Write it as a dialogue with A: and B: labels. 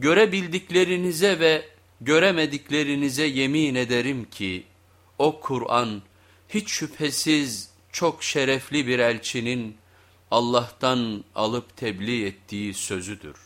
A: Görebildiklerinize ve göremediklerinize yemin ederim ki o Kur'an hiç şüphesiz çok şerefli bir elçinin Allah'tan alıp tebliğ ettiği sözüdür.